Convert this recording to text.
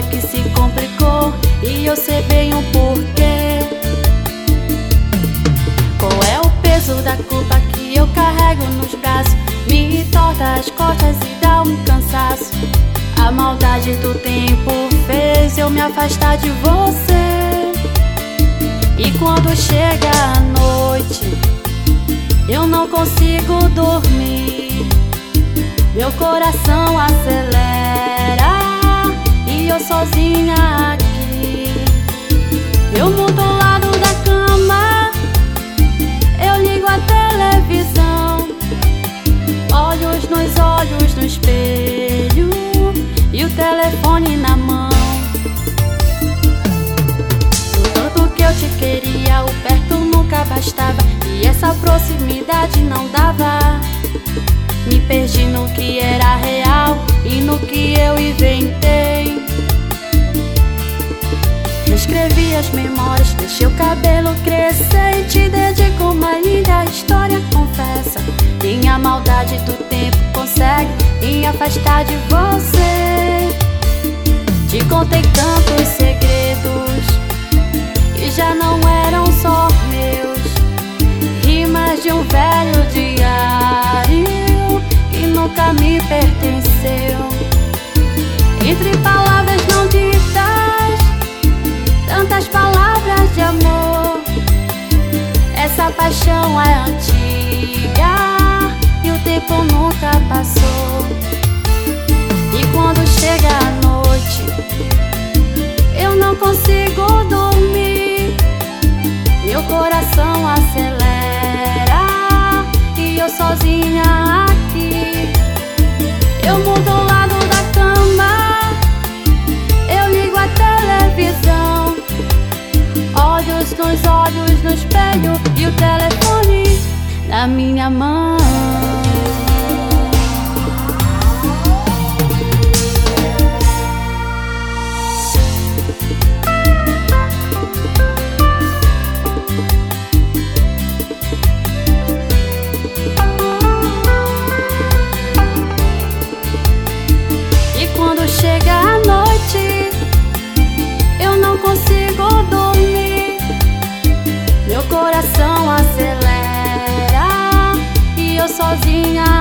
história que se complicou e eu sei bem o porquê. Qual é o peso da culpa que eu carrego nos braços? Me torta as costas e dá um cansaço. A maldade do tempo fez eu me afastar de você. E quando chega a noite, eu não consigo dormir. Meu coração acelera eu sozinha aqui. Eu mudo o lado da cama, eu ligo a televisão, olhos nos olhos no espelho e o telefone na mão. O tanto que eu te queria, o perto nunca bastava e essa proximidade não dava. Me perdi no que era real e no que eu inventei. Memórias, deixei o cabelo crescer e te dedico uma linda história. Confessa, minha maldade do tempo consegue me afastar de você. Te contei tantos segredos que já não eram só meus, rimas de um velho diário nunca me pertenceu. Entre palavras Essa paixão é antiga e o tempo nunca passou. Minha mão. Sozinha